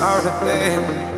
sort thing.